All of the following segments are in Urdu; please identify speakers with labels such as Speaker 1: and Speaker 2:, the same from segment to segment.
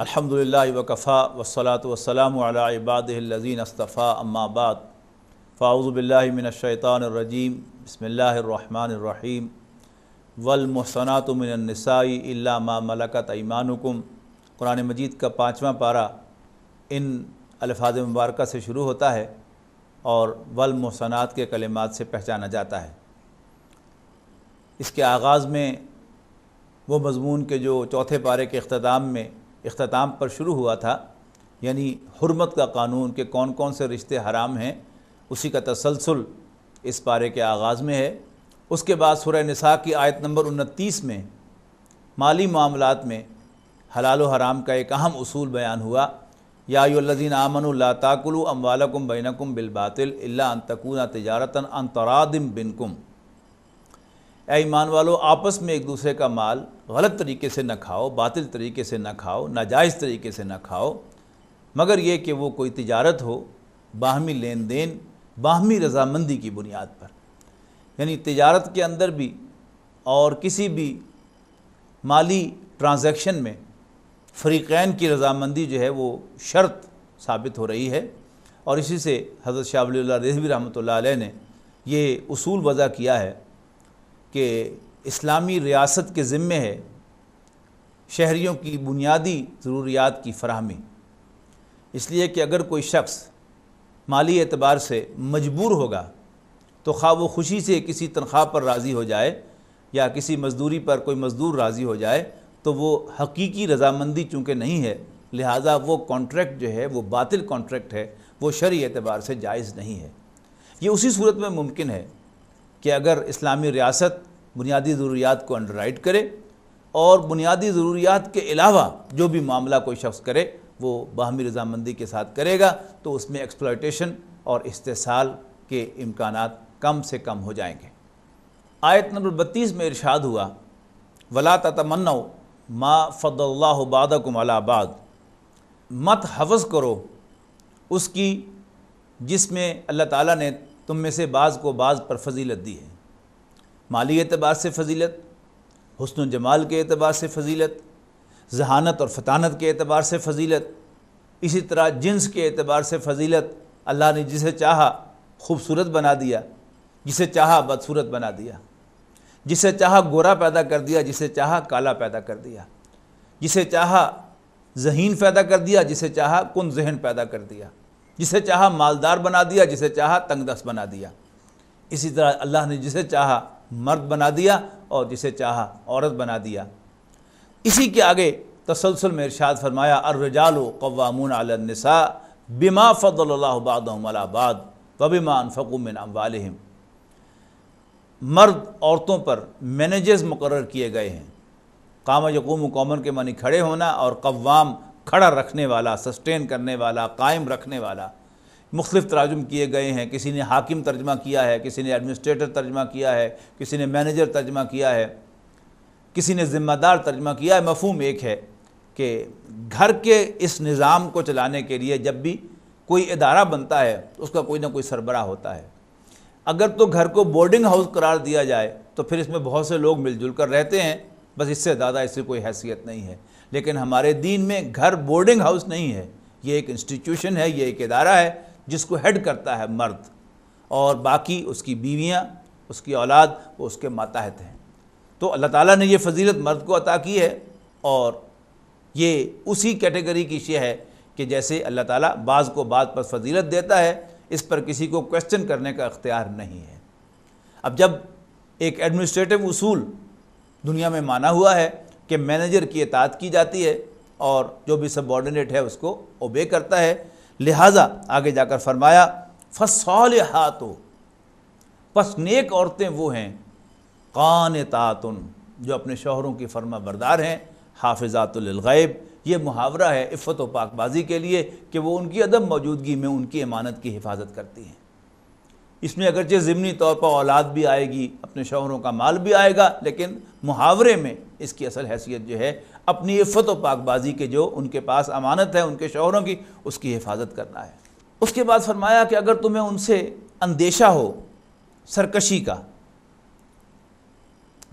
Speaker 1: الحمد للہ وکفا والصلاة والسلام علی عبادہ الذین اصطفیٰ اما بعد فاعوذ باللہ من الشیطان الرجیم بسم اللہ الرحمن الرحیم والمحصنات من النساء الا ما ملکت ایمانکم قرآن مجید کا پانچواں پارہ ان الفاظ مبارکہ سے شروع ہوتا ہے اور والمحصنات کے کلمات سے پہچانا جاتا ہے اس کے آغاز میں وہ مضمون کے جو چوتھے پارے کے اختتام میں اختتام پر شروع ہوا تھا یعنی حرمت کا قانون کہ کون کون سے رشتے حرام ہیں، اسی کا تسلسل اس پارے کے آغاز میں ہے۔ اس کے بعد سورہ نساء کی آیت نمبر انتیس میں مالی معاملات میں حلال و حرام کا ایک اہم اصول بیان ہوا۔ یا الذین آمن لا تاکلوا اموالکم بینکم بالباطل الا ان تکون تجارتا ان ترادم بنکم۔ اے ایمان والو، آپس میں ایک دوسرے کا مال غلط طریقے سے نہ کھاؤ، باطل طریقے سے نہ کھاؤ، ناجائز طریقے سے نہ کھاؤ، مگر یہ کہ وہ کوئی تجارت ہو، باہمی لین دین، باہمی رضامندی کی بنیاد پر۔ یعنی تجارت کے اندر بھی اور کسی بھی مالی ٹرانزیکشن میں فریقین کی رضامندی جو ہے وہ شرط ثابت ہو رہی ہے۔ اور اسی سے حضرت شاہ ولی اللہ رضوی رحمۃ اللہ علیہ نے یہ اصول وضع کیا ہے۔ کہ اسلامی ریاست کے ذمے ہے شہریوں کی بنیادی ضروریات کی فراہمی۔ اس لیے کہ اگر کوئی شخص مالی اعتبار سے مجبور ہوگا تو خواہ وہ خوشی سے کسی تنخواہ پر راضی ہو جائے یا کسی مزدوری پر کوئی مزدور راضی ہو جائے تو وہ حقیقی رضامندی چونکہ نہیں ہے، لہٰذا وہ کانٹریکٹ جو ہے، وہ باطل کانٹریکٹ ہے، وہ شرعی اعتبار سے جائز نہیں ہے۔ یہ اسی صورت میں ممکن ہے کہ اگر اسلامی ریاست بنیادی ضروریات کو انڈر رائٹ کرے اور بنیادی ضروریات کے علاوہ جو بھی معاملہ کوئی شخص کرے، وہ باہمی رضامندی کے ساتھ کرے گا، تو اس میں ایکسپلائٹیشن اور استحصال کے امکانات کم سے کم ہو جائیں گے۔ آیت نمبر بتیس میں ارشاد ہوا، ولا تتمنو ما فض اللہ بعدکم علی بعد۔ مت حفظ کرو اس کی جس میں اللہ تعالیٰ نے تم میں سے بعض کو بعض پر فضیلت دی ہے۔ مالی اعتبار سے فضیلت، حسن و جمال کے اعتبار سے فضیلت، ذہانت اور فطانت کے اعتبار سے فضیلت۔ اسی طرح جنس کے اعتبار سے فضیلت، اللہ نے جسے چاہا خوبصورت بنا دیا، جسے چاہا بدصورت بنا دیا۔ جسے چاہا گورا پیدا کر دیا، جسے چاہا کالا پیدا کر دیا۔ جسے چاہا ذہین پیدا کر دیا، جسے چاہا کن ذہن پیدا کر دیا۔ جسے چاہا مالدار بنا دیا، جسے چاہا تنگ دست بنا دیا۔ اسی طرح اللہ نے جسے چاہا مرد بنا دیا اور جسے چاہا عورت بنا دیا۔ اسی کے آگے تسلسل میں ارشاد فرمایا، الرجال قوامون علی النساء بما فضل اللہ بعضهم علی بعض وبما انفقوا من اموالهم مرد عورتوں پر مینیجرز مقرر کیے گئے ہیں۔ قام یقوم قومن کے معنی کھڑے ہونا اور قوام کھڑا رکھنے والا سسٹین کرنے والا، قائم رکھنے والا۔ مختلف تراجم کیے گئے ہیں۔ کسی نے حاکم ترجمہ کیا ہے، کسی نے ایڈمنسٹریٹر ترجمہ کیا ہے، کسی نے مینیجر ترجمہ کیا ہے۔ کسی نے ذمہ دار ترجمہ کیا ہے، مفہوم ایک ہے کہ گھر کے اس نظام کو چلانے کے لیے جب بھی کوئی ادارہ بنتا ہے، اس کا کوئی نہ کوئی سربراہ ہوتا ہے۔ اگر تو گھر کو بورڈنگ ہاؤس قرار دیا جائے، تو پھر اس میں بہت سے لوگ مل جل کر رہتے ہیں۔ بس اس سے زیادہ اس سے کوئی حیثیت نہیں ہے۔ لیکن ہمارے دین میں گھر بورڈنگ ہاؤس نہیں ہے۔ یہ ایک انسٹیٹیوشن ہے، یہ ایک ادارہ ہے جس کو ہیڈ کرتا ہے مرد۔ اور باقی اس کی بیویاں، اس کی اولاد، وہ اس کے ماتحت ہیں۔ تو اللہ تعالیٰ نے یہ فضیلت مرد کو عطا کی ہے اور یہ اسی کیٹیگری کی شے ہے کہ جیسے اللہ تعالیٰ بعض کو بعض پر فضیلت دیتا ہے، اس پر کسی کو کوشچن کرنے کا اختیار نہیں ہے۔ اب جب ایک ایڈمنسٹریٹو اصول دنیا میں مانا ہوا ہے کہ مینیجر کی اطاعت کی جاتی ہے اور جو بھی سب آرڈینیٹ ہے اس کو اوبے کرتا ہے۔ لہٰذا آگے جا کر فرمایا فصول ہاتھوں پس نیک عورتیں وہ ہیں قان جو اپنے شوہروں کی فرما بردار ہیں، حافظات للغیب۔ یہ محاورہ ہے عفت و پاک بازی کے لیے کہ وہ ان کی عدم موجودگی میں ان کی امانت کی حفاظت کرتی ہیں۔ اس میں اگرچہ ضمنی طور پر اولاد بھی آئے گی، اپنے شوہروں کا مال بھی آئے گا، لیکن محاورے میں اس کی اصل حیثیت جو ہے، اپنی عفت و پاک بازی کے جو ان کے پاس امانت ہے، ان کے شوہروں کی، اس کی حفاظت کرنا ہے۔ اس کے بعد فرمایا کہ اگر تمہیں ان سے اندیشہ ہو سرکشی کا،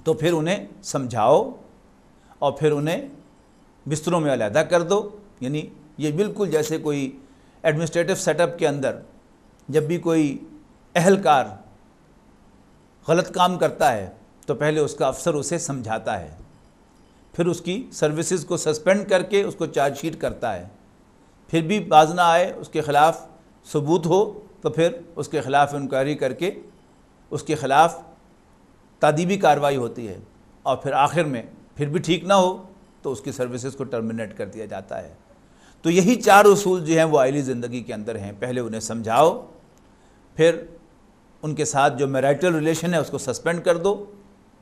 Speaker 1: تو پھر انہیں سمجھاؤ اور پھر انہیں بستروں میں علیحدہ کر دو۔ یعنی یہ بالکل جیسے کوئی ایڈمنسٹریٹو سیٹ اپ کے اندر جب بھی کوئی اہلکار غلط کام کرتا ہے، تو پہلے اس کا افسر اسے سمجھاتا ہے۔ پھر اس کی سروسز کو سسپینڈ کر کے اس کو چارج شیٹ کرتا ہے۔ پھر بھی باز نہ آئے، اس کے خلاف ثبوت ہو، تو پھر اس کے خلاف انکوائری کر کے اس کے خلاف تعدیبی کارروائی ہوتی ہے۔ اور پھر آخر میں پھر بھی ٹھیک نہ ہو، تو اس کی سروسز کو ٹرمینیٹ کر دیا جاتا ہے۔ تو یہی چار اصول جو ہیں، وہ آئلی زندگی کے اندر ہیں۔ پہلے انہیں سمجھاؤ، پھر ان کے ساتھ جو میرائٹل ریلیشن ہے اس کو سسپینڈ کر دو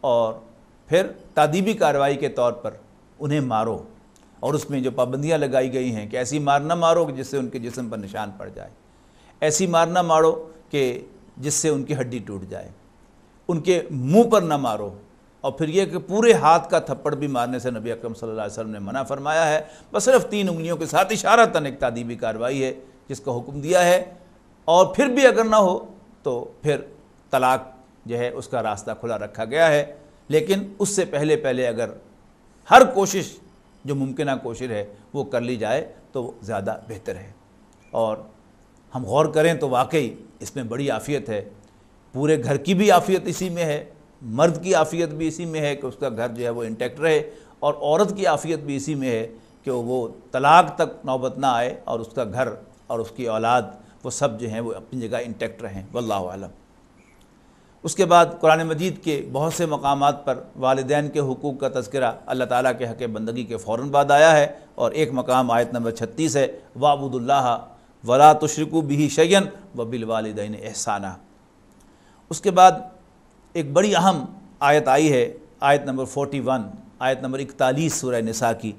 Speaker 1: اور پھر تعدیبی کارروائی کے طور پر انہیں مارو اور اس میں جو پابندیاں لگائی گئی ہیں کہ ایسی مار نہ مارو کہ جس سے ان کے جسم پر نشان پڑ جائے۔ ایسی مار نہ مارو کہ جس سے ان کی ہڈی ٹوٹ جائے۔ ان کے منہ پر نہ مارو۔ اور پھر یہ کہ پورے ہاتھ کا تھپڑ بھی مارنے سے نبی اکرم صلی اللہ علیہ وسلم نے منع فرمایا ہے۔ بس صرف تین انگلیوں کے ساتھ اشارہ تن ایک تعدیبی کارروائی ہے جس کا حکم دیا ہے۔ اور پھر بھی اگر نہ ہو تو پھر طلاق جو ہے اس کا راستہ کھلا رکھا گیا ہے۔ لیکن اس سے پہلے پہلے اگر ہر کوشش جو ممکنہ کوشش ہے وہ کر لی جائے تو زیادہ بہتر ہے۔ اور ہم غور کریں تو واقعی اس میں بڑی عافیت ہے۔ پورے گھر کی بھی عافیت اسی میں ہے، مرد کی عافیت بھی اسی میں ہے کہ اس کا گھر جو ہے وہ انٹیکٹ رہے، اور عورت کی عافیت بھی اسی میں ہے کہ وہ طلاق تک نوبت نہ آئے اور اس کا گھر اور اس کی اولاد وہ سب جو ہیں وہ اپنی جگہ انٹیکٹ رہیں، واللہ عالم اس کے بعد قرآن مجید کے بہت سے مقامات پر والدین کے حقوق کا تذکرہ اللہ تعالیٰ کے حق بندگی کے فوراً بعد آیا ہے اور ایک مقام آیت نمبر چھتیس ہے وابود اللہ ولا تشرکو بھی شعین و بال والدین احسانہ اس کے بعد ایک بڑی اہم آیت آئی ہے، آیت نمبر فورٹی ون، آیت نمبر اکتالیس سورہ نساء کی۔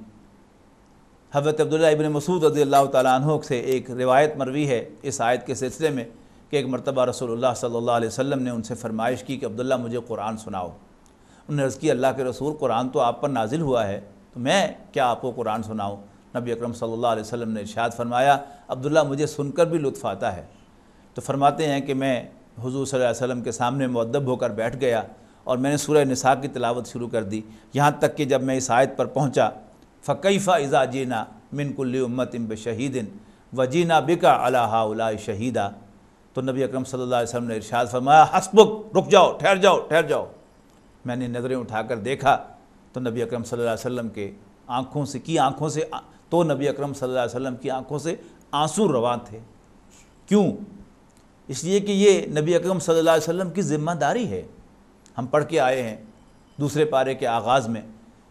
Speaker 1: حضرت عبداللہ ابن مسعود رضی اللہ تعالیٰ عنہ سے ایک روایت مروی ہے اس آیت کے سلسلے میں کہ ایک مرتبہ رسول اللہ صلی اللہ علیہ وسلم نے ان سے فرمائش کی کہ عبداللہ مجھے قرآن سناؤ۔ انہوں نے عرض کی اللہ کے رسول، قرآن تو آپ پر نازل ہوا ہے، تو میں کیا آپ کو قرآن سناؤں؟ نبی اکرم صلی اللہ علیہ وسلم نے ارشاد فرمایا، عبداللہ مجھے سن کر بھی لطف آتا ہے۔ تو فرماتے ہیں کہ میں حضور صلی اللہ علیہ وسلم کے سامنے معدب ہو کر بیٹھ گیا اور میں نے سورہ نساء کی تلاوت شروع کر دی۔ یہاں تک کہ جب میں اس آیت پر پہنچا فقیفہ اذا جینا من کل امت ام بشہید وجینا بکا علا شہیدہ تو نبی اکرم صلی اللہ علیہ وسلم نے ارشاد فرمایا، حسبک، رک جاؤ، ٹھہر جاؤ ٹھہر جاؤ۔ میں نے نظریں اٹھا کر دیکھا تو نبی اکرم صلی اللہ علیہ وسلم کے آنکھوں سے، کی آنکھوں سے، تو نبی اکرم صلی اللہ علیہ وسلم کی آنکھوں سے آنسو رواں تھے۔ کیوں؟ اس لیے کہ یہ نبی اکرم صلی اللہ علیہ وسلم کی ذمہ داری ہے۔ ہم پڑھ کے آئے ہیں دوسرے پارے کے آغاز میں۔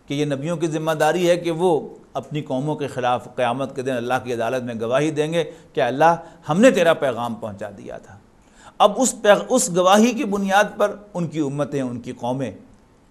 Speaker 1: کہ یہ نبیوں کی ذمہ داری ہے کہ وہ اپنی قوموں کے خلاف قیامت کے دن اللہ کی عدالت میں گواہی دیں گے کہ اللہ ہم نے تیرا پیغام پہنچا دیا تھا۔ اب اس اس گواہی کی بنیاد پر ان کی امتیں، ان کی قومیں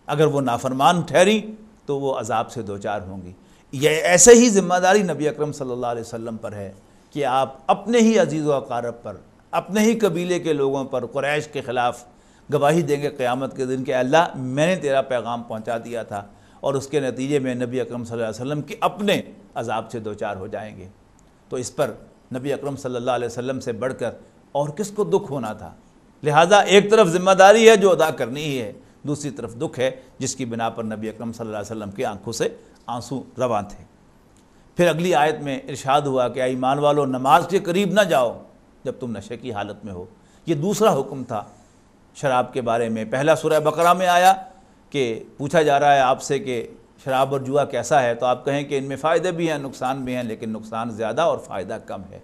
Speaker 1: اگر وہ نافرمان ٹھہری تو وہ عذاب سے دوچار ہوں گی۔ یہ ایسے ہی ذمہ داری نبی اکرم صلی اللہ علیہ وسلم پر ہے کہ آپ اپنے ہی عزیز و اقارب پر، اپنے ہی قبیلے کے لوگوں پر، قریش کے خلاف گواہی دیں گے قیامت کے دن کہ اللہ میں نے تیرا پیغام پہنچا دیا تھا۔ اور اس کے نتیجے میں نبی اکرم صلی اللہ علیہ وسلم کے اپنے عذاب سے دوچار ہو جائیں گے۔ تو اس پر نبی اکرم صلی اللہ علیہ وسلم سے بڑھ کر اور کس کو دکھ ہونا تھا؟ لہٰذا ایک طرف ذمہ داری ہے جو ادا کرنی ہی ہے، دوسری طرف دکھ ہے، جس کی بنا پر نبی اکرم صلی اللہ علیہ وسلم کی آنکھوں سے آنسو رواں تھے۔ پھر اگلی آیت میں ارشاد ہوا کہ ایمان والو، نماز کے قریب نہ جاؤ جب تم نشے کی حالت میں ہو۔ یہ دوسرا حکم تھا شراب کے بارے میں۔ پہلا سورہ بقرہ میں آیا۔ کہ پوچھا جا رہا ہے آپ سے کہ شراب اور جوا کیسا ہے، تو آپ کہیں کہ ان میں فائدے بھی ہیں، نقصان بھی ہیں، لیکن نقصان زیادہ اور فائدہ کم ہے۔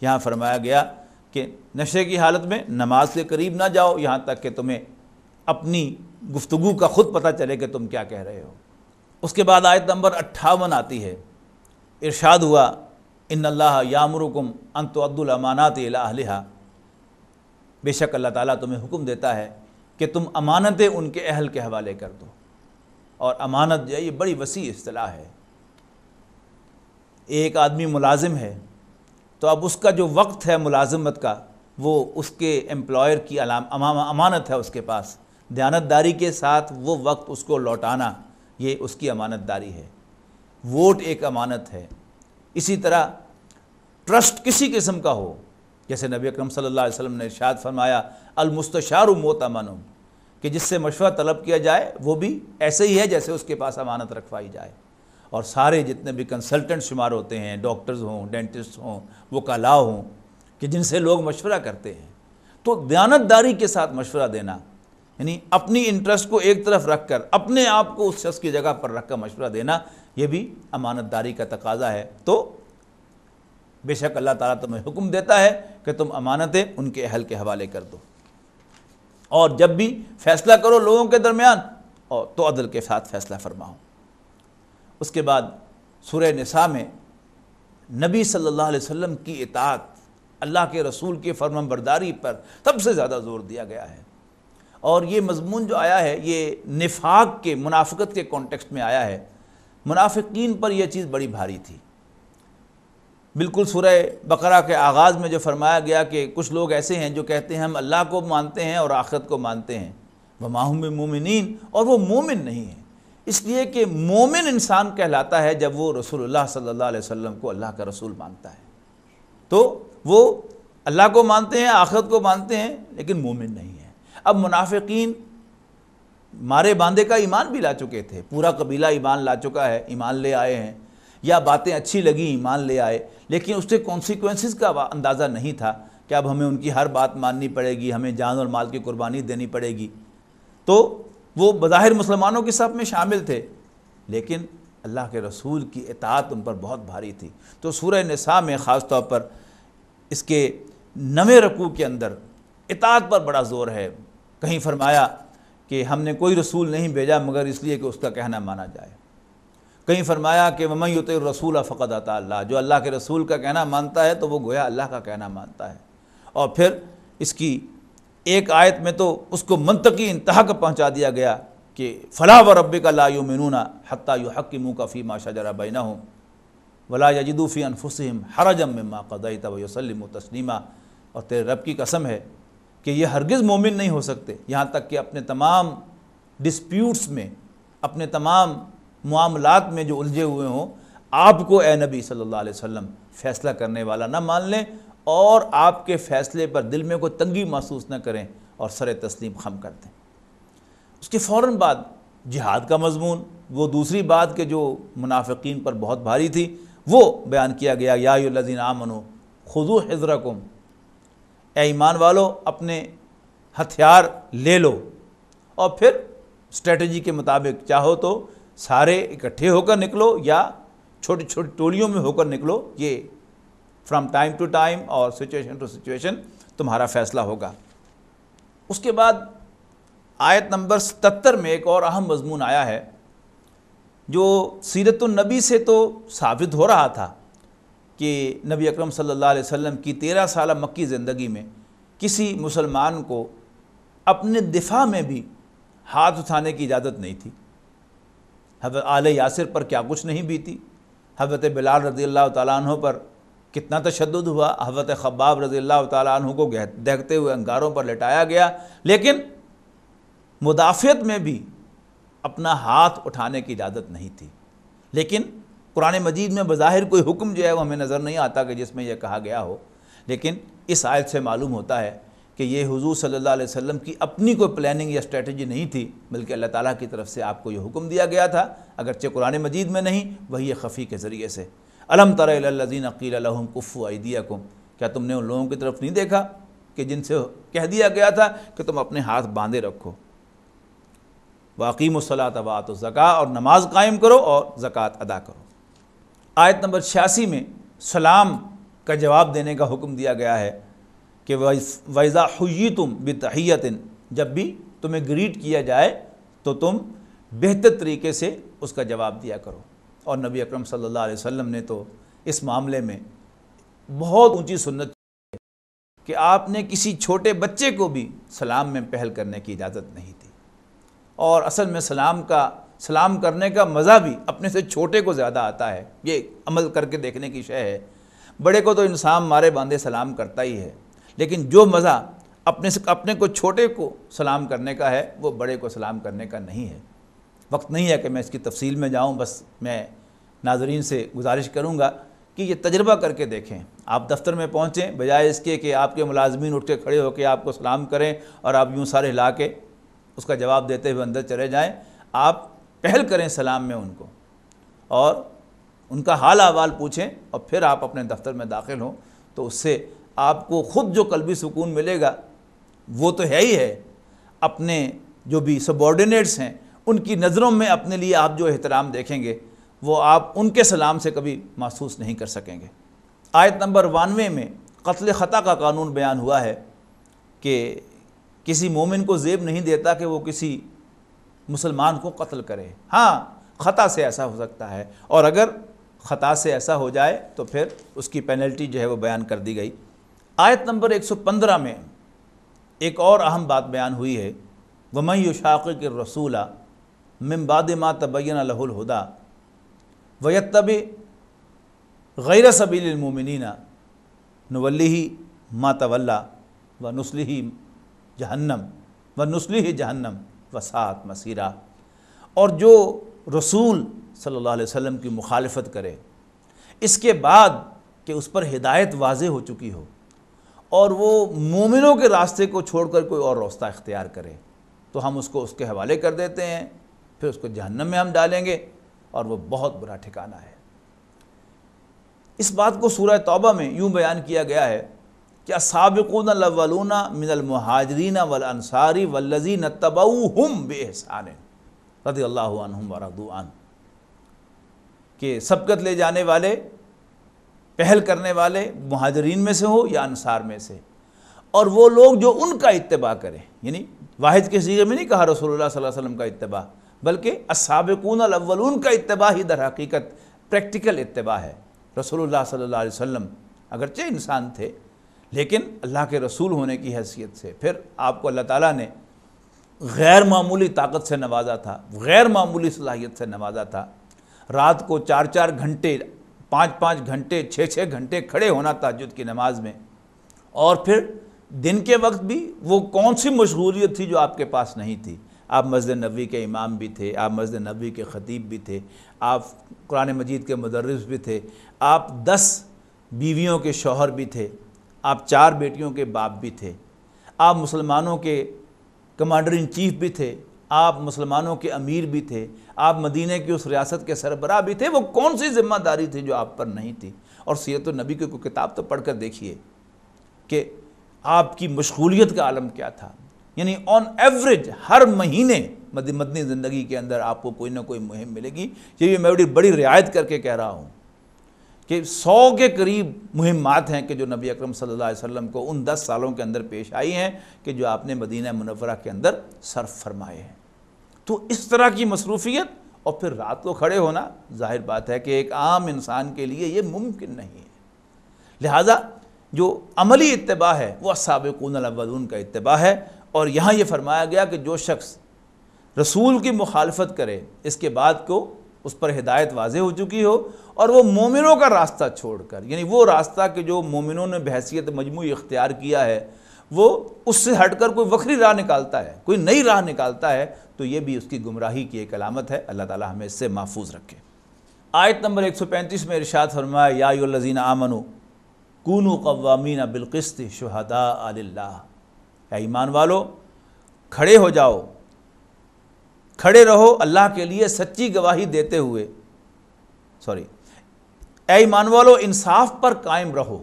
Speaker 1: یہاں فرمایا گیا کہ نشے کی حالت میں نماز کے قریب نہ جاؤ، یہاں تک کہ تمہیں اپنی گفتگو کا خود پتہ چلے کہ تم کیا کہہ رہے ہو۔ اس کے بعد آیت نمبر اٹھاون آتی ہے۔ ارشاد ہوا، ان اللہ یامرکم انت عبد الامانات الہا بے شک اللہ تعالیٰ تمہیں حکم دیتا ہے کہ تم امانتیں ان کے اہل کے حوالے کر دو۔ اور امانت جو ہے یہ بڑی وسیع اصطلاح ہے۔ ایک آدمی ملازم ہے تو اب اس کا جو وقت ہے ملازمت کا، وہ اس کے امپلائر کی امانت ہے اس کے پاس۔ دیانت داری کے ساتھ وہ وقت اس کو لوٹانا، یہ اس کی امانت داری ہے۔ ووٹ ایک امانت ہے۔ اسی طرح ٹرسٹ کسی قسم کا ہو، جیسے نبی اکرم صلی اللہ علیہ وسلم نے ارشاد فرمایا المستشار موت کہ جس سے مشورہ طلب کیا جائے، وہ بھی ایسے ہی ہے جیسے اس کے پاس امانت رکھوائی جائے۔ اور سارے جتنے بھی کنسلٹنٹ شمار ہوتے ہیں ڈاکٹرز ہوں ڈینٹسٹ ہوں وہ کلا ہوں، کہ جن سے لوگ مشورہ کرتے ہیں، تو دیانتداری کے ساتھ مشورہ دینا یعنی اپنی انٹرسٹ کو ایک طرف رکھ کر، اپنے آپ کو اس شخص کی جگہ پر رکھ کر مشورہ دینا، یہ بھی امانت داری کا تقاضا ہے۔ تو بے شک اللہ تعالیٰ تمہیں حکم دیتا ہے کہ تم امانتیں ان کے اہل کے حوالے کر دو۔ اور جب بھی فیصلہ کرو لوگوں کے درمیان، اور تو عدل کے ساتھ فیصلہ فرماؤ۔ اس کے بعد سورہ نساء میں نبی صلی اللہ علیہ وسلم کی اطاعت، اللہ کے رسول کے فرم برداری پر سب سے زیادہ زور دیا گیا ہے۔ اور یہ مضمون جو آیا ہے، یہ نفاق کے، منافقت کے کانٹیکسٹ میں آیا ہے۔ منافقین پر یہ چیز بڑی بھاری تھی۔ بالکل سورہ بقرہ کے آغاز میں جو فرمایا گیا کہ کچھ لوگ ایسے ہیں جو کہتے ہیں ہم اللہ کو مانتے ہیں اور آخرت کو مانتے ہیں۔ وہ ماہوم مومنین اور وہ مومن نہیں ہیں۔ اس لیے کہ مومن انسان کہلاتا ہے جب وہ رسول اللہ صلی اللہ علیہ وسلم کو اللہ کا رسول مانتا ہے۔ تو وہ اللہ کو مانتے ہیں، آخرت کو مانتے ہیں، لیکن مومن نہیں ہے اب منافقین مارے باندھے کا ایمان بھی لا چکے تھے۔ پورا قبیلہ ایمان لا چکا ہے، ایمان لے آئے ہیں۔ یا باتیں اچھی لگی ایمان لے آئے، لیکن اس سے کانسیکوینسز کا اندازہ نہیں تھا کہ اب ہمیں ان کی ہر بات ماننی پڑے گی، ہمیں جان اور مال کی قربانی دینی پڑے گی۔ تو وہ بظاہر مسلمانوں کے سب میں شامل تھے، لیکن اللہ کے رسول کی اطاعت ان پر بہت بھاری تھی۔ تو سورہ نساء میں خاص طور پر اس کے نوے رکوع کے اندر اطاعت پر بڑا زور ہے۔ کہیں فرمایا کہ ہم نے کوئی رسول نہیں بھیجا، مگر اس لیے کہ اس کا کہنا مانا جائے۔ کہیں فرمایا کہ ممیت الرسول فقط عطا اللہ جو اللہ کے رسول کا کہنا مانتا ہے تو وہ گویا اللہ کا کہنا مانتا ہے۔ اور پھر اس کی ایک آیت میں تو اس کو منطقی انتہا کا پہنچا دیا گیا کہ فلاح و رب کا لا یومنون حتیٰ یو حق کی منہ کا فی ماشا جرا بینا ہوں ولا یجدوفی انفسم حرجم مما قدعت و یوسلم و تسلیمہ اور تیرے رب کی قسم ہے کہ یہ ہرگز مومن نہیں ہو سکتے۔ یہاں تک کہ اپنے تمام ڈسپیوٹس میں، اپنے تمام معاملات میں جو الجھے ہوئے ہوں، آپ کو اے نبی صلی اللہ علیہ وسلم فیصلہ کرنے والا نہ مان لیں اور آپ کے فیصلے پر دل میں کوئی تنگی محسوس نہ کریں اور سر تسلیم خم کر دیں۔ اس کے فوراً بعد جہاد کا مضمون، وہ دوسری بات کہ جو منافقین پر بہت بھاری تھی، وہ بیان کیا گیا، یا الذین آمنو خضو حضرکم اے ایمان والو، اپنے ہتھیار لے لو اور پھر اسٹریٹجی کے مطابق چاہو تو سارے اکٹھے ہو کر نکلو یا چھوٹی چھوٹی ٹولیوں میں ہو کر نکلو، یہ فرام ٹائم ٹو ٹائم اور سچویشن ٹو سچویشن تمہارا فیصلہ ہوگا۔ اس کے بعد آیت نمبر ستتر میں ایک اور اہم مضمون آیا ہے، جو سیرت النبی سے تو ثابت ہو رہا تھا کہ نبی اکرم صلی اللہ علیہ وسلم کی تیرہ سالہ مکی زندگی میں کسی مسلمان کو اپنے دفاع میں بھی ہاتھ اٹھانے کی اجازت نہیں تھی۔ حضرت آل یاسر پر کیا کچھ نہیں بھی تھی حضرت بلال رضی اللہ تعالیٰ عنہ پر کتنا تشدد ہوا؟ حضرت خباب رضی اللہ تعالیٰ عنہ کو دیکھتے ہوئے انگاروں پر لٹایا گیا۔ لیکن مدافعت میں بھی اپنا ہاتھ اٹھانے کی اجازت نہیں تھی۔ لیکن قرآن مجید میں بظاہر کوئی حکم جو ہے وہ ہمیں نظر نہیں آتا کہ جس میں یہ کہا گیا ہو۔ لیکن اس آیت سے معلوم ہوتا ہے کہ یہ حضور صلی اللہ علیہ وسلم کی اپنی کوئی پلاننگ یا اسٹریٹجی نہیں تھی، بلکہ اللہ تعالیٰ کی طرف سے آپ کو یہ حکم دیا گیا تھا، اگرچہ قرآن مجید میں نہیں، وہی خفی کے ذریعے سے۔ علم تر الزین عقیل الحم کفو ایدیکم، کیا تم نے ان لوگوں کی طرف نہیں دیکھا کہ جن سے کہہ دیا گیا تھا کہ تم اپنے ہاتھ باندھے رکھو؟ واقیم الصلاۃ وات و زکا اور نماز قائم کرو اور زکوٰۃ ادا کرو۔ آیت نمبر چھیاسی میں سلام کا جواب دینے کا حکم دیا گیا ہے۔ کہ ویزا ہوئی تم بتحیت جب بھی تمہیں گریٹ کیا جائے، تو تم بہتر طریقے سے اس کا جواب دیا کرو۔ اور نبی اکرم صلی اللہ علیہ وسلم نے تو اس معاملے میں بہت اونچی سنت کہ آپ نے کسی چھوٹے بچے کو بھی سلام میں پہل کرنے کی اجازت نہیں تھی اور اصل میں سلام کا سلام کرنے کا مزہ بھی اپنے سے چھوٹے کو زیادہ آتا ہے۔ یہ عمل کر کے دیکھنے کی شے ہے۔ بڑے کو تو انسان مارے باندھے سلام کرتا ہی ہے۔ لیکن جو مزہ اپنے سے اپنے کو چھوٹے کو سلام کرنے کا ہے، وہ بڑے کو سلام کرنے کا نہیں ہے۔ وقت نہیں ہے کہ میں اس کی تفصیل میں جاؤں، بس میں ناظرین سے گزارش کروں گا کہ یہ تجربہ کر کے دیکھیں۔ آپ دفتر میں پہنچیں، بجائے اس کے کہ آپ کے ملازمین اٹھ کے کھڑے ہو کے آپ کو سلام کریں اور آپ یوں سارے ہلا کے اس کا جواب دیتے ہوئے اندر چلے جائیں۔ آپ پہل کریں سلام میں ان کو اور ان کا حال احوال پوچھیں اور پھر آپ اپنے دفتر میں داخل ہوں۔ تو اس سے آپ کو خود جو قلبی سکون ملے گا، وہ تو ہے ہی ہے۔ اپنے جو بھی سبارڈینیٹس ہیں، ان کی نظروں میں اپنے لیے آپ جو احترام دیکھیں گے، وہ آپ ان کے سلام سے کبھی محسوس نہیں کر سکیں گے۔ آیت نمبر وانوے میں قتل خطا کا قانون بیان ہوا ہے کہ کسی مومن کو زیب نہیں دیتا کہ وہ کسی مسلمان کو قتل کرے۔ ہاں خطا سے ایسا ہو سکتا ہے۔ اور اگر خطا سے ایسا ہو جائے تو پھر اس کی پینلٹی جو ہے وہ بیان کر دی گئی۔ آیت نمبر ایک سو پندرہ میں ایک اور اہم بات بیان ہوئی ہے ومئی و کے رسولہ ممباد ما تبین لہ الہدا ویتب غیر سبیل المومنین نولی ما طلّہ و نسلی جہنم و نسلی جہنم وسعت مسیرہ اور جو رسول صلی اللہ علیہ وسلم کی مخالفت کرے، اس کے بعد کہ اس پر ہدایت واضح ہو چکی ہو۔ اور وہ مومنوں کے راستے کو چھوڑ کر کوئی اور راستہ اختیار کرے تو ہم اس کو اس کے حوالے کر دیتے ہیں، پھر اس کو جہنم میں ہم ڈالیں گے اور وہ بہت برا ٹھکانہ ہے۔ اس بات کو سورہ توبہ میں یوں بیان کیا گیا ہے کہ السابقون الاولون من المہاجرین والانصاری والذین اتبعوہم بے احسان رضی اللہ عنہم ورضو عنہ کہ سبقت لے جانے والے پہل کرنے والے مہاجرین میں سے ہو یا انصار میں سے۔ اور وہ لوگ جو ان کا اتباع کریں یعنی واحد کے سیغے میں نہیں کہا رسول اللہ صلی اللہ علیہ وسلم کا اتباع، بلکہ السابقون الاولون کا اتباع ہی در حقیقت پریکٹیکل اتباع ہے۔ رسول اللہ صلی اللہ علیہ وسلم اگرچہ انسان تھے، لیکن اللہ کے رسول ہونے کی حیثیت سے۔ پھر آپ کو اللہ تعالیٰ نے غیر معمولی طاقت سے نوازا تھا، غیر معمولی صلاحیت سے نوازا تھا۔ رات کو چار چار گھنٹے پانچ پانچ گھنٹے، چھ چھ گھنٹے کھڑے ہونا تاجد کی نماز میں۔ اور پھر دن کے وقت بھی وہ کون سی مشغولیت تھی جو آپ کے پاس نہیں تھی؟ آپ مسجد نبوی کے امام بھی تھے، آپ مسجد نبوی کے خطیب بھی تھے، آپ قرآن مجید کے مدرس بھی تھے، آپ دس بیویوں کے شوہر بھی تھے، آپ چار بیٹیوں کے باپ بھی تھے، آپ مسلمانوں کے کمانڈر ان چیف بھی تھے آپ مسلمانوں کے امیر بھی تھے، آپ مدینہ کی اس ریاست کے سربراہ بھی تھے، وہ کون سی ذمہ داری تھی جو آپ پر نہیں تھی؟ اور سیرت النبی کی کوئی کتاب تو پڑھ کر دیکھیے کہ آپ کی مشغولیت کا عالم کیا تھا۔ یعنی آن ایوریج ہر مہینے مدنی زندگی کے اندر آپ کو کوئی نہ کوئی مہم ملے گی۔ یہ میں بڑی رعایت کر کے کہہ رہا ہوں کہ سو کے قریب مہمات ہیں کہ جو نبی اکرم صلی اللہ علیہ وسلم کو ان دس سالوں کے اندر پیش آئی ہیں کہ جو آپ نے مدینہ منورہ کے اندر صرف فرمائے ہیں۔ تو اس طرح کی مصروفیت اور پھر رات کو کھڑے ہونا ظاہر بات ہے کہ ایک عام انسان کے لیے یہ ممکن نہیں ہے۔ لہٰذا جو عملی اتباع ہے، وہ سابقون الاولون کا اتباع ہے اور یہاں یہ فرمایا گیا کہ جو شخص رسول کی مخالفت کرے، اس کے بعد کو اس پر ہدایت واضح ہو چکی ہو اور وہ مومنوں کا راستہ چھوڑ کر یعنی وہ راستہ کہ جو مومنوں نے بحثیت مجموعی اختیار کیا ہے وہ اس سے ہٹ کر کوئی وکری راہ نکالتا ہے، کوئی نئی راہ نکالتا ہے، تو یہ بھی اس کی گمراہی کی ایک علامت ہے۔ اللہ تعالی ہمیں اس سے محفوظ رکھے۔ آیت نمبر 135 میں ارشاد فرمایا، یا الذین آمنو کونو قوامین بالقسط شہداء اللہ اے ایمان والو، کھڑے ہو جاؤ۔ کھڑے رہو اللہ کے لیے سچی گواہی دیتے ہوئے۔ سوری۔ اے ایمان والو، انصاف پر قائم رہو۔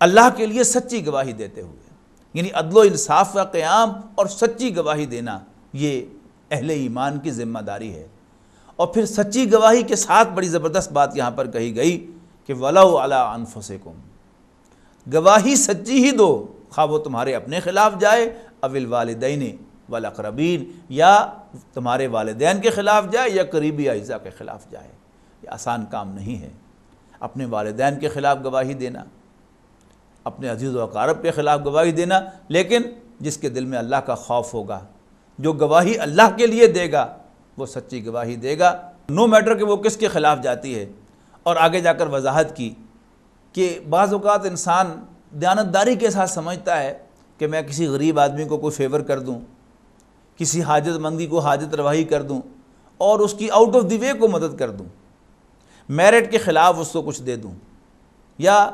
Speaker 1: اللہ کے لیے سچی گواہی دیتے ہوئے یعنی عدل و انصاف کا قیام اور سچی گواہی دینا، یہ اہل ایمان کی ذمہ داری ہے۔ اور پھر سچی گواہی کے ساتھ بڑی زبردست بات یہاں پر کہی گئی کہ ولاؤ علا انفسکم گواہی سچی ہی دو، خواہ وہ تمہارے اپنے خلاف جائے اول والدین والاقربین یا تمہارے والدین کے خلاف جائے، یا قریبی اعزاء کے خلاف جائے۔ یہ آسان کام نہیں ہے۔ اپنے والدین کے خلاف گواہی دینا۔ اپنے عزیز و اقارب کے خلاف گواہی دینا، لیکن جس کے دل میں اللہ کا خوف ہوگا، جو گواہی اللہ کے لیے دے گا، وہ سچی گواہی دے گا۔ نو میٹر کہ وہ کس کے خلاف جاتی ہے۔ اور آگے جا کر وضاحت کی کہ بعض اوقات انسان دیانتداری کے ساتھ سمجھتا ہے کہ میں کسی غریب آدمی کو کوئی فیور کر دوں، کسی حاجت مندی کو حاجت رواہی کر دوں اور اس کی آؤٹ آف دی وے کو مدد کر دوں۔ میرٹ کے خلاف اس کو کچھ دے دوں۔ یا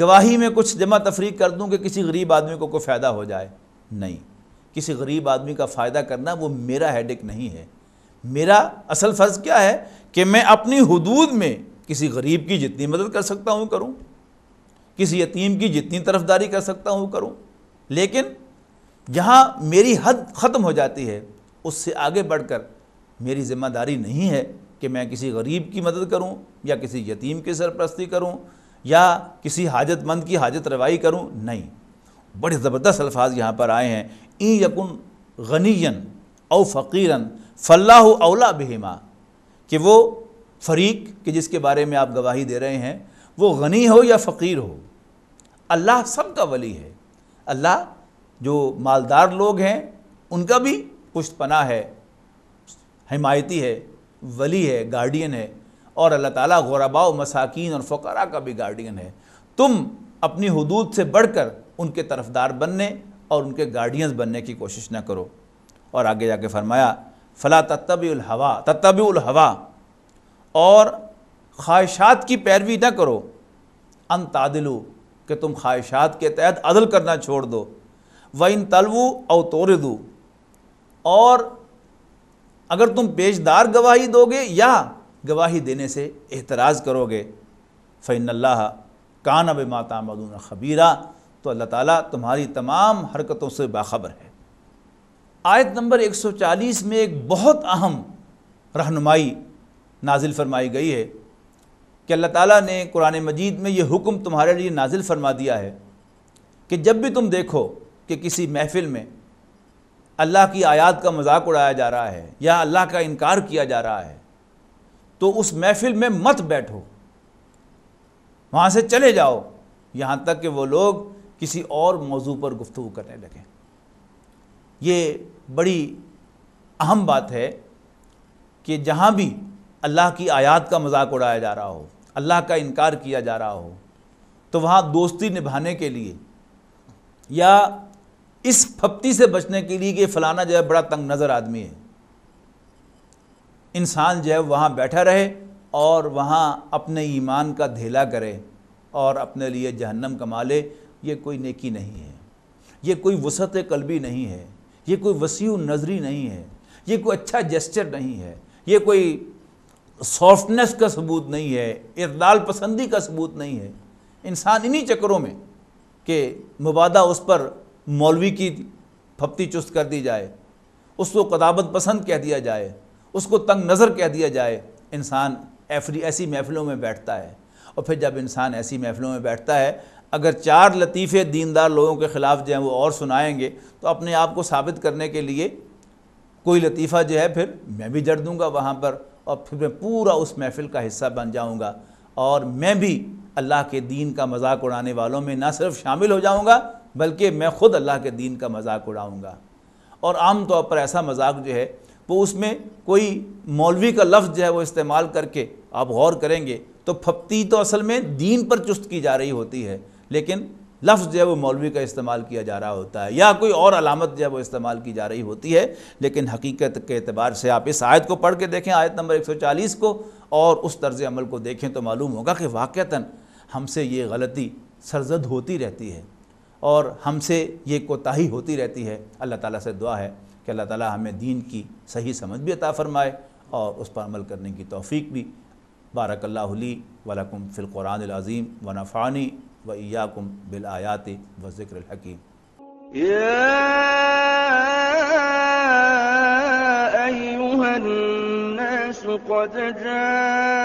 Speaker 1: گواہی میں کچھ جمع تفریق کر دوں کہ کسی غریب آدمی کو کوئی فائدہ ہو جائے۔ نہیں۔ کسی غریب آدمی کا فائدہ کرنا وہ میرا ہیڈک نہیں ہے۔ میرا اصل فرض کیا ہے کہ میں اپنی حدود میں کسی غریب کی جتنی مدد کر سکتا ہوں کروں۔ کسی یتیم کی جتنی طرف داری کر سکتا ہوں کروں۔ لیکن جہاں میری حد ختم ہو جاتی ہے۔ اس سے آگے بڑھ کر میری ذمہ داری نہیں ہے کہ میں کسی غریب کی مدد کروں یا کسی یتیم کی سرپرستی کروں۔ یا کسی حاجت مند کی حاجت روائی کروں؟ نہیں۔ بڑے زبردست الفاظ یہاں پر آئے ہیں۔ این یکن غنین او فقیرن فلاح اولا بہما۔ کہ وہ فریق کہ جس کے بارے میں آپ گواہی دے رہے ہیں، وہ غنی ہو یا فقیر ہو؟ اللہ سب کا ولی ہے۔ اللہ جو مالدار لوگ ہیں، ان کا بھی پشت پناہ ہے، حمایتی ہے، ولی ہے گارڈین ہے۔ اور اللہ تعالیٰ غرباء و مساکین اور فقراء کا بھی گارڈین ہے۔ تم اپنی حدود سے بڑھ کر ان کے طرفدار بننے اور ان کے گارڈینز بننے کی کوشش نہ کرو۔ اور آگے جا کے فرمایا، فلا تتبع الحوا تتبع الحوا اور خواہشات کی پیروی نہ کرو۔ ان تعدلو کہ تم خواہشات کے تحت عدل کرنا چھوڑ دو۔ و ان تلو او تور دو اور اگر تم پیشدار گواہی دو گے یا گواہی دینے سے اعتراض کرو گے فعن اللہ کان اب ماتا مدون خبیرہ تو اللہ تعالیٰ تمہاری تمام حرکتوں سے باخبر ہے۔ آیت نمبر ایک سو چالیس میں ایک بہت اہم رہنمائی نازل فرمائی گئی ہے کہ اللہ تعالیٰ نے قرآن مجید میں یہ حکم تمہارے لیے نازل فرما دیا ہے کہ جب بھی تم دیکھو کہ کسی محفل میں اللہ کی آیات کا مذاق اڑایا جا رہا ہے یا اللہ کا انکار کیا جا رہا ہے تو اس محفل میں مت بیٹھو۔ وہاں سے چلے جاؤ۔ یہاں تک کہ وہ لوگ کسی اور موضوع پر گفتگو کرنے لگیں۔ یہ بڑی اہم بات ہے کہ جہاں بھی اللہ کی آیات کا مذاق اڑایا جا رہا ہو، اللہ کا انکار کیا جا رہا ہو، تو وہاں دوستی نبھانے کے لیے یا اس پھپتی سے بچنے کے لیے کہ فلانا جو ہے بڑا تنگ نظر آدمی ہے۔ انسان جو ہے وہاں بیٹھا رہے اور وہاں اپنے ایمان کا دھیلا کرے اور اپنے لیے جہنم کما لے، یہ کوئی نیکی نہیں ہے۔ یہ کوئی وسعت قلبی نہیں ہے۔ یہ کوئی وسیع نظری نہیں ہے۔ یہ کوئی اچھا جسچر نہیں ہے۔ یہ کوئی سافٹنس کا ثبوت نہیں ہے اعتدال پسندی کا ثبوت نہیں ہے۔ انسان انہی چکروں میں کہ مبادہ اس پر مولوی کی پھپتی چست کر دی جائے، اس کو قدابت پسند کہہ دیا جائے۔ اس کو تنگ نظر کہہ دیا جائے، انسان ایفری، ایسی محفلوں میں بیٹھتا ہے۔ اور پھر جب انسان ایسی محفلوں میں بیٹھتا ہے، اگر چار لطیفے دیندار لوگوں کے خلاف جو ہیں وہ اور سنائیں گے، تو اپنے آپ کو ثابت کرنے کے لیے کوئی لطیفہ جو ہے، پھر میں بھی جڑ دوں گا وہاں پر اور پھر میں پورا اس محفل کا حصہ بن جاؤں گا۔ اور میں بھی اللہ کے دین کا مذاق اڑانے والوں میں نہ صرف شامل ہو جاؤں گا، بلکہ میں خود اللہ کے دین کا مذاق اڑاؤں گا۔ اور عام طور پر ایسا مذاق جو ہے وہ اس میں کوئی مولوی کا لفظ جو ہے وہ استعمال کر کے آپ غور کریں گے تو پھپتی تو اصل میں دین پر چست کی جا رہی ہوتی ہے، لیکن لفظ جو ہے وہ مولوی کا استعمال کیا جا رہا ہوتا ہے یا کوئی اور علامت جو ہے وہ استعمال کی جا رہی ہوتی ہے، لیکن حقیقت کے اعتبار سے آپ اس آیت کو پڑھ کے دیکھیں، آیت نمبر ایک سو چالیس کو، اور اس طرز عمل کو دیکھیں تو معلوم ہوگا کہ واقعتاً ہم سے یہ غلطی سرزد ہوتی رہتی ہے اور ہم سے یہ کوتاہی ہوتی رہتی ہے۔ اللہ تعالیٰ سے دعا ہے۔ کہ اللہ تعالیٰ ہمیں دین کی صحیح سمجھ بھی عطا فرمائے اور اس پر عمل کرنے کی توفیق بھی بارک اللہ علی ولکم فی القرآن العظیم و نفانی و ایاکم بالآیات و ذکر الحکیم۔
Speaker 2: قد جاءتكم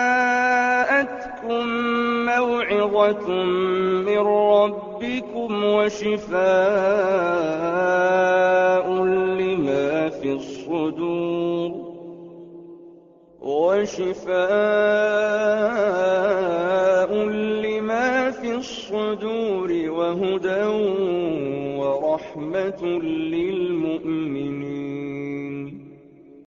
Speaker 2: موعظة من ربكم وشفاء في الصدور وشفاء لما في الصدور وهدى ورحمة للمسلمين